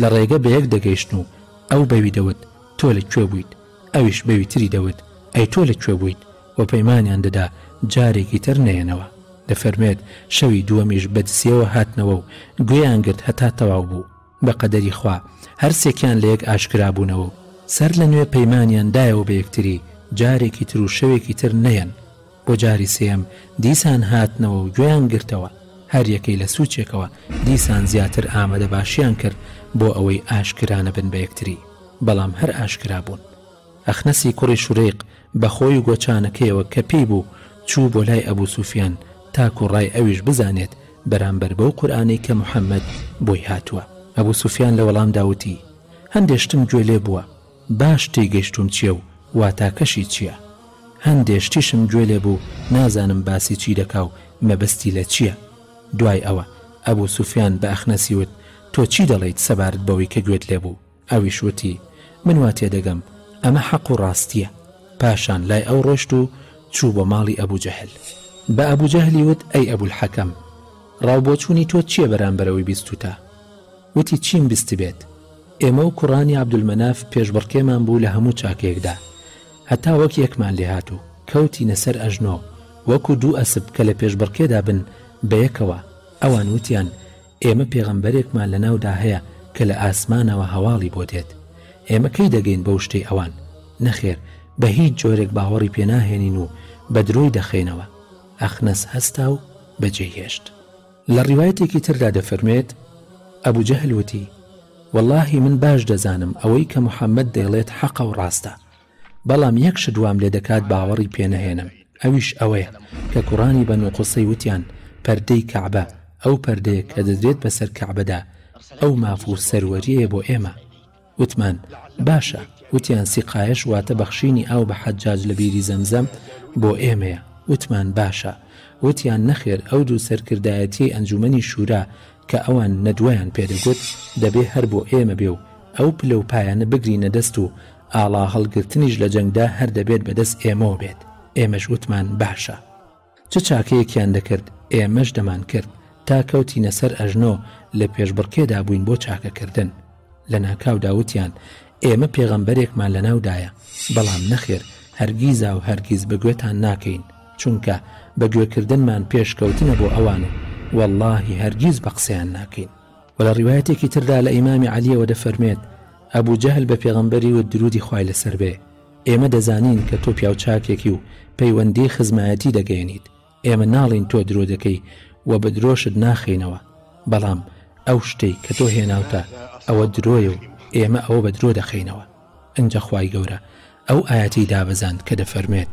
لە ڕێگە بەیەک دەگەیشتن و ئەو بەوی دەوت تۆ لە کوێ بوویت ئەویش بەوی تری دەوت، ئەی تۆ لە کوێ بوویت؟ و پەیمانیان دەدا جارێکی تر نەیەنەوە. دەفەرموێت، شەوی دووەمیش بە دسیەوە هاتنەوە و گوێیان گرت هەتا تەواو بوو. بە قەدەری خوا هەر سێکیان لە یەک ئاشکرا بوونەوە و سەر لە نوێ پەیمانیان دایەوە بە یەکتری جارێکی تر و شەوێکی تر نەیەن. بۆ جاری سێیەم دیسان هاتنەوە و گوێیان گرتەوە، هەر یەکەی لە سوچێکەوە دیسان زیاتر ئامادە باشیان کرد بۆ ئەوەی ئاشکرا نەبن بە یەکتری، بەڵام هەر ئاشکرا بوون. ئەخنەسی کوڕی شورەیق بە خۆی و گۆچانەکەیەوە کە پێی بوو، چوو بۆ لای ئەبوو سوفیان تاکوو ڕای ئەویش بزانێت بەرامبەر بەو قورئانەی کە محەمەد بۆی هاتووە. ئەبوو سوفیان لە وەڵامدا وتی، هەندێ شتم گوێ لێ بووە. باش تێگەشتووم چیە و واتاکەشی چیە هەندێ شتیشم گوێ لێ بوو نازانم باسی چی دەکا و مەبەستی لە چیە دوای ئەوە ئەبو سوفیان بە ئەخنەسی وت تۆ چی دەڵێیت سەبارت بەوەی کە گوێت لێ بوو ئەویش وتی من وا تێدەگەم ئەمە حەق و ڕاستیە پاشان لای ئەو ڕۆشت و چوو بۆ ماڵی ئەبو جەهل بە ئەبو جەهلی وت ئەی ئەبو الحەکەم ڕاو بۆچوونی تۆ چیە بەرامبەر ئەوەی بیستوتە؟ وتی چیم بیستبێت ئێمە و کوڕانی عەبدولمەناف پێشبڕکێمان بوو لە هەموو چاکەیەکدا هەتا وەک یەکمان لێهات و کەوتینە سەر ئەژنۆ وەکو دوو ئەسپ کە لە پێشبڕکێدا بن بە یەکەوە، ئەوان وتیان ئێمە پێغەمبەرێکمان لە ناودا هەیە کە لە ئاسمانەوە هەواڵی بۆ دێت، ئێمە کەی دەگەین بەو شتەی ئەوان، نەخێر بە هیچ جۆرێک باوەڕی پێ ناهێنین و بە درۆی دەخەینەوە، ئەخنەس هەستا و بەجێی هێشت. لە ڕیوایەتێکی تردا دەفەرموێت، ئەبو جەهل وتی، وەڵڵاهی من باش دەزانم ئەوەی کە محەممەد دەیڵێت حەقە و ڕاستە، بەڵام یەک شت وام لێ دەکات باوەڕی پێ نەهێنم، ئەویش ئەوەیە کە کوڕانی بەنو قوسەی وتیان پەردەی کەعبە، ئەو پەردەیە کە دەدرێت بەسەر کەعبەدا، ئەو ماف و سەروەرییەیە بۆ ئێمە. وتمان، باشە، وتیان، سیقایەش واتە بەخشینی ئاو بە حەجاج لە بیری زەمزەم بۆ ئێمەیە، وتمان، باشە، وتیان، نەخێر ئەو دوو سەرکردایەتیەی ئەنجومەنی شورا کە ئەوان نەدوەیان پێ دەگوت دەبێ هەر بۆ ئێمە بێ و ئەو پلە و پایانە بگرینە دەست و ئاڵا هەڵگرتنیش لە جەنگدا هەر دەبێت بەدەست ئێمەوە بێت، ئێمەش وتمان، باشە. چ چاکەیەکیان دەکرد، ئێمەش دەمانکرد، تا کەوتینە سەر ئەژنۆ، لە پێشبڕکێدا بووین بۆ چاکەکردن. لە ناکاودا وتیان، ئێمە پێغەمبەرێکمان لەناو دایە، بەڵام نەخێر، هەرگیزا و هەرگیز بە گوێتان ناکەین، چونکە بە گوێکردنمان پێشکەوتنە بۆ ئەوان و وەڵڵاهی هەرگیز بە قسەیان ناکەین. وە لە ڕیوایەتێکی تردا لە ئیمامی عەلیەوە دەفەرموێت، ئەبو جەهل بە پێغەمبەری وت دروودی خوای لەسەر بێ، ئێمە دەزانین کە تۆ پیاو چاکێکی و پەیوەندیی خزمایەتی دەگەیەنیت، ئێمە ناڵێین تۆ درۆ دەکەی و بە درۆشت ناخەینەوە، بەڵام ئەو شتەی کە تۆ هێناوتە ئەوە درۆیە و ئێمە ئەوە بە درۆ دەخەینەوە. ئنجا خوای گەورە ئەو ئایەتەی دابەزاند کە دەفەرموێت.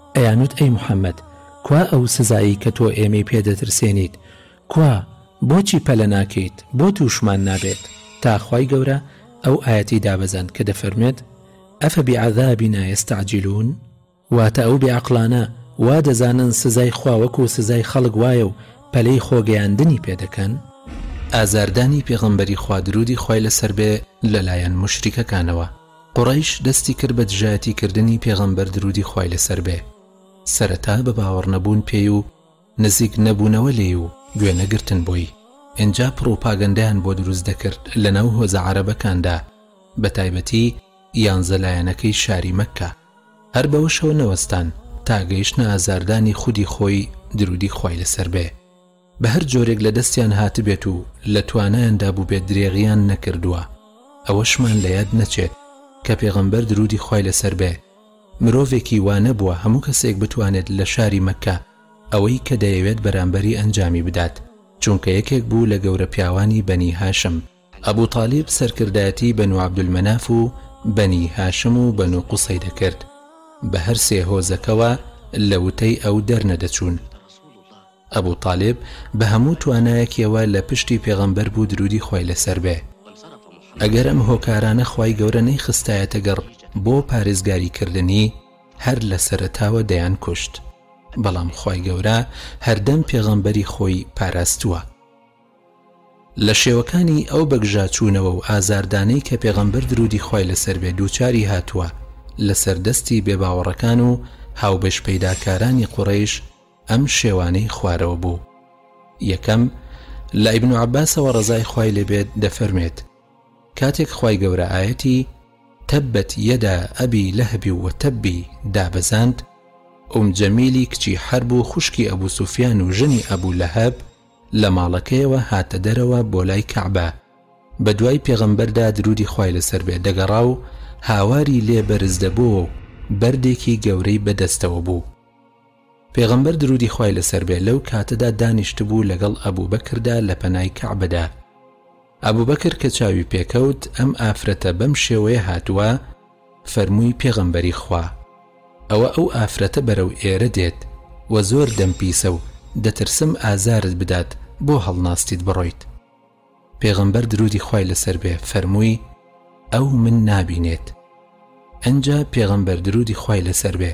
ئەیانوت ئەی محمد کوا ئەو سزایەی کە تۆ ئێمەی پێ دەترسێنیت کوا بۆچی پەلە ناکەیت بۆ توشمان نابێت تا خوای گەورە ئەو ئاەتی دابەزاند کە دەفەرموێت ئەفە بعذابنا یستعجلون واتە ئەو بێعقلانە وا دەزانن سزای خوا وەکو سزای خەڵک وایە و پەلەی خۆگەیاندنی پێ دەکەن؟ ئازاردانی پێغەمبەری خوا درودی خوای لەسەر بێ لەلایەن موشریکەکانەوە. قوڕەیش دەستی کرد بە دژایەتی کردنی پێغەمبەر درودی خوای لەسەر بێ، سەرەتا بە باوەڕ نەبوون پێی و نزیک نەبوونەوە لێی و گوێ نەگرتن بۆی، ئینجا پڕوپاگەندەیان بۆ دروست دەکرد لە ناو هۆزە عەرەبەکاندا بە تایبەتی یانزە لایەنەکەی شاری مەککە، هەر بەوەشەوە نەوەستان تا گەیشتنە ئازاردانی خودی خۆی درودی خوای لەسەر بێ. بە هەر جۆرێک لە دەستیان هاتبێت و لە توانایاندا بووبێت درێغییان نەکردووە، ئەوەشمان لە یاد نەچێت کە پێغەمبەر دروودی خوای لەسەر بێ مرۆڤێکی وا نەبووە هەموو کەسێک بتوانێت لە شاری مەککە ئەوەی کە دەیەوێت بەرامبەری ئەنجامی بدات چونکە یەکێک بوو لە گەورە پیاوانی بەنی هاشم. ئەبو تالیب سەرکردایەتی بەنو عەبدولمەناف و بەنی هاشم و بەنو قوسەی دەکرد، بە هەر سێ هۆزەکەوە لە وتەی ئەو دەرنەدەچوون. ئەبو تالیب بە هەموو توانایەکیەوە لە پشتی پێغەمبەر بوو درودی خوای لەسەر بێ. ئەگەر ئەم هۆکارانە خوای گەورە نەیخستایەتە گەڕ بۆ پارێزگاری کردنی، هەر لە سەرەتاوە دەیان کوشت. بەڵام خوای گەورە هەردەم پێغەمبەری خۆی پاراستووە. لە شێوەکانی ئەو بەگژاچوونەوە و ئازاردانەی کە پێغەمبەر دروودی خوای لەسەر بێ دووچاری هاتووە لەسەر دەستی بێباوەڕەکان و هاوبەش پەیداکارانی قوڕەیش ئەم شێوانەی خوارەوە بوو یەکەم، لە ئیبن عەباسەوە ڕەزای خوای لێ بێت دەفەرمێت کاتێک خوای گەورە ئاەتی تبت یەدا ئەبی لەهبی و تەبی دابەزاند ئوم جەمیلی کچی حرب و خوشکی ئەبوو سوفیان و ژنی ئەبوو لەهب لە ماڵەکەیەوە هاتە دەرەوە بۆ لای کەعبە بە دوای پێغەمبەردا درودی خوای لەسەر بێت دەگەڕا و هاواری لێ بەرز دەبۆ و بەردێکی گەورەی بەدەستەوە بوو پێغەمبەر درودی خوای لەسەر بێ لەو کاتەدا دانیشتبوو لەگەڵ ئەبوو بەکردا لە پەنای کەعبەدا ئەبوو بەکر کە چاوی پێکەوت ئەم ئافرەتە بەم شێوەیە هاتووە فەرمووی پێغەمبەری خوا، ئەوە ئەو ئافرەتە بەرەو ئێرە دێت و زۆر دەم پیسە و دەترسم ئازارت بدات بۆ هەڵناستیت بڕۆیت. پێغەمبەر درودی خوای لەسەر بێ فەرمووی، ئەو من نابینێت. ئەنجا پێغەمبەر درودی خوای لەسەر بێ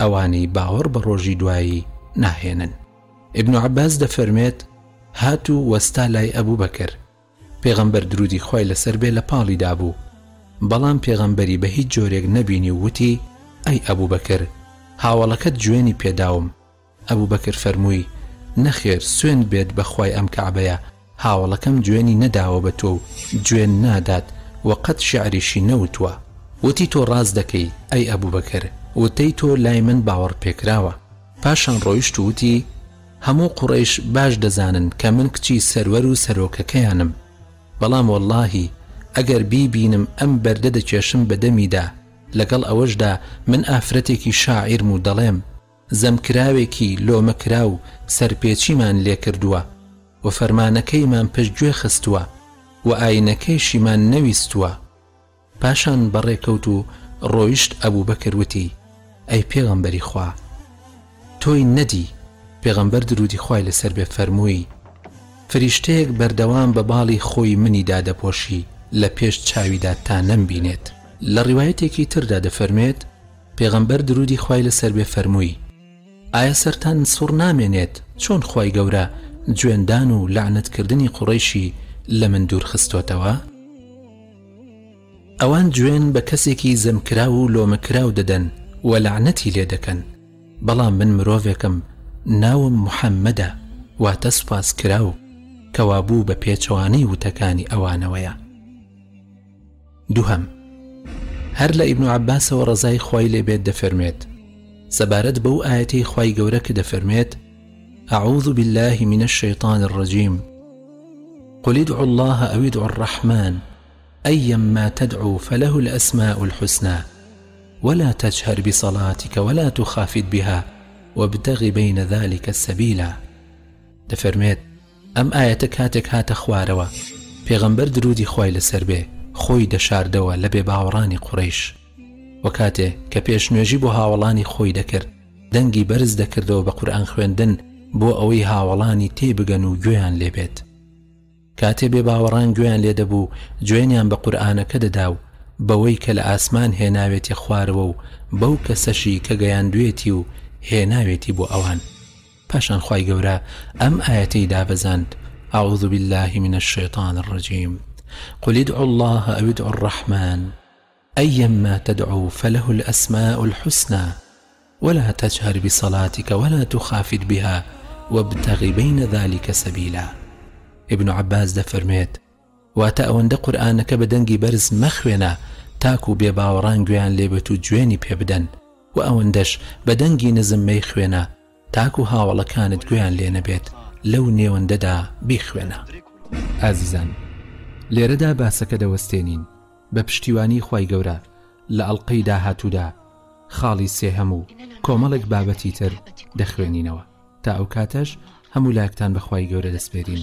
ئەوانەی باوەڕ بە ڕۆژی دوایی ناهێنن. ئیبن عەباس دەفەرمێت، هات و وەستا لای ئەبوبەکر، پێغەمبەر درودی خوای لەسەر بێ لە پاڵی دابوو، بەڵام پێغەمبەری بە هیچ جۆرێک نەبینی و وتی، ئەی ئەبوبەکر هاوەڵەکەت جوێنی پێداوم، ئەبوبەکر فەرمووی، نەخێر سوێند بێت بە خوای ئەم کەعبەیە، هاوەڵەکەم جوێنی نەداوە بە تۆ و جوێن نادات و قەت شیعریشی نەوتووە. وتی تۆ ڕاست دەکەی ئەی ئەبوبەکر، وتەی تۆ لای من باوەڕپێکراوە. پاشان ڕۆیشت و وتی، هەموو قوڕەیش باش دەزانن کە من کچی سەروەر و سەرۆکەکەیانم. بەڵام وەڵڵاهی ئەگەر بیبینم ئەم بەردە دەکێشم بە دەمیدا، لەگەڵ ئەوەشدا من ئافرەتێکی شاعیرم و دەڵێم، زەمکراوێکی لۆمەکراو سەرپێچیمان لێکردووە و فەرمانەکەیمان پشتگوێ خستووە و ئاینەکەیشیمان نەویستووە. پاشان بەڕێکەوت و ڕۆیشت ئەبوبەکر وتی، ئەی پێغەمبەری خوا! تۆی نەدی، پێغەمبەر درودی خوای لەسەر بێ فەرمووی، فریشتەیەک بەردەوام بە باڵی خۆی منی دادەپۆشی لە پێش چاویدا تا نەمبینێت. لە ڕیوایەتێکی تردا دەفەرموێت، پێغەمبەر درودی خوای لەسەر بێ فەرمووی، ئایا سەرتان سوڕ نامێنێت چۆن خوای گەورە جوێندان و لەعنەت کردنی قوڕەیشی لە من دوور خستۆتەوە؟ ئەوان جوێن بە کەسێکی زەم کراو و لۆمە کراو دەدەن و لەعنەتی لێ دەکەن، بەڵام من مرۆڤێکم ناوم محمدە واتە سوپاس کراو، کەوابوو بە پێچەوانەی وتەکانی ئەوانەوەیە. دهم هر ابن عباس ورزاي ڕزای بيت دفرميت سبارد بو آيتي ئاەتی خی دفرميت أعوذ بالله من الشيطان الرجيم قل ادعوا الله أو ادعوا الرحمن أيما تدعو فله الأسماء الحسنى ولا تجهر بصلاتك ولا تخافت بها وابتغ بين ذلك السبيلا دفرميت ئەم ئایەتە کاتێک هاتە خوارەوە، پێغەمبەر درودی خوای لەسەر بێ خۆی دەشاردەوە لە بێ باوەڕانی قوڕەیش، وە کاتێ کە پێش نوێژی بۆ هاوەڵانی خۆی دەکرد دەنگی بەرز دەکردەوە بە قورئان خوێندن بۆ ئەوەی هاوەڵانی تێی بگەن و گوێیان لێ بێت. کاتێ بێ باوەڕان گوێیان لێ دەبوو جوێنیان بە قورئانەکە دەدا و بەوەی کە لە ئاسمان هێناوێتیە خوارەوە و بەو کەسەشی کە گەیاندوێتی و هێناوێتی بۆ ئەوان. پاشان خی قورا أم ئاەتەی دابزان اعوذ بالله من الشيطان الرجيم قل ادعو الله أو ادعو الرحمن أيما تدعو فله الأسماء الحسنى ولا تجهر بصلاتك ولا تخافت بها وابتغ بين ذلك سبيلا ابن عباس دفرميت واتە ئەوەندە قورئانەکە بە دەنگی بەرز مەخوێنە تاکو بێ باوەڕان گوێیان لێ بێت و جوێنی پێ بدەن، وە ئەوەندەش بە دەنگی نزم مەیخوێنە تاکو هاوەڵەکانت گوێیان لێ نەبێت، لەو نێوەندەدا بیخوێنە. ئازیزان لێرەدا باسەکە دەوەستێنین بە پشتیوانی خوای گەورە لە ئەڵقەی داهاتوودا خاڵی سێهەم و کۆمەڵێک بابەتی تر دەخوێنینەوە تا ئەو کاتەش هەموو لایەکتان بە خوای گەورە دەسپێرین.